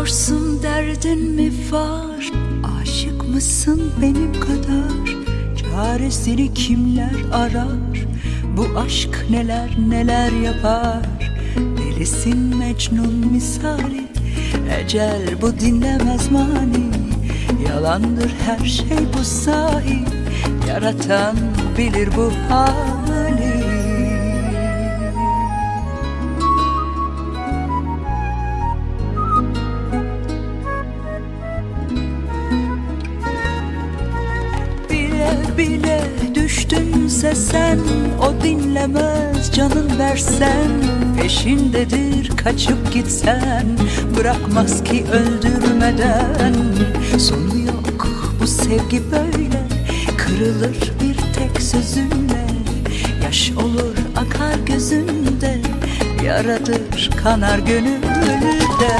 Ağlıyorsun derdin mi var? Aşık mısın benim kadar? Çaresini kimler arar? Bu aşk neler neler yapar? Delisin Mecnun misali. Ecel bu dinlemez mani. Yalandır her şey bu sahi. Yaratan bilir bu hali versen Peşindedir kaçıp gitsen Bırakmaz ki öldürmeden. Sonu yok bu sevgi böyle Kırılır bir tek sözünle. Yaş olur akar gözünde Yaradır kanar gönülde.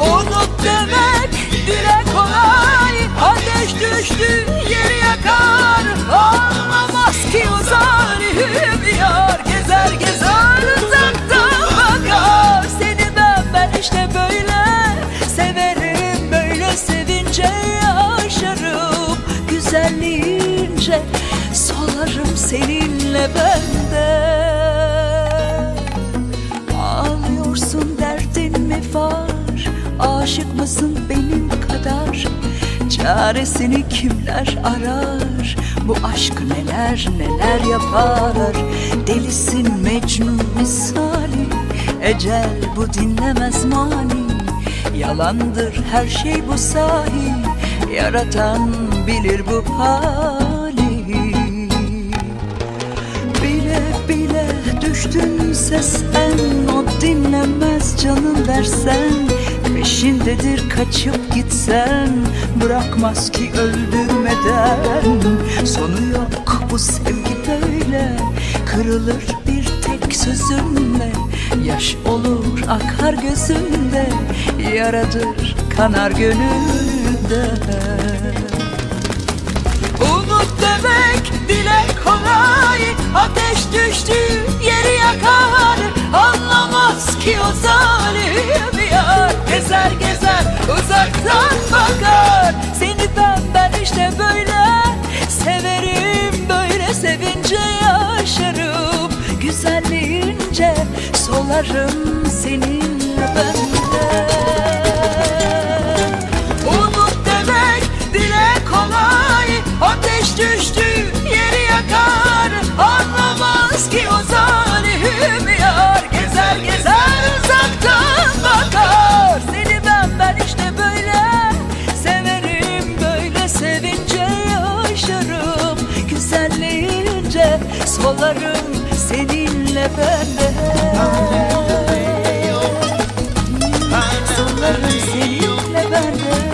Unut demek dile kolay Ateş düştü yeri yakar. Anlamaz ki o yar Gezer gezer uzaktan bakar Seni ben ben işte böyle Severim böyle sevince yaşarım Güzelliğince solarım seninle bende Ağlıyorsun derdin mi var? Aşık mısın benim kadar? Çaresini kimler arar Bu aşk neler neler yapar Delisin Mecnun misali Ecel bu dinlemez mani. Yalandır her şey bu sahi Yaratan bilir bu hali. Bile bile düştünse sen O dinlemez canın versen Peşindedir kaçıp gitsen. Bırakmaz ki öldürmeden. Sonu yok bu sevgi böyle. Kırılır bir tek sözünle Yaş olur akar gözünde Yaradır kanar gönülde. Unut demek dile kolay. Ateş düştü yeri yakar. Anlamaz ki o gezer uzaktan bakar. Seni ben ben işte böyle Severim. Böyle sevince yaşarım. Güzelliğince solarım karışırım Güzelliğince solarım seninle ben de Solarım seninle ben de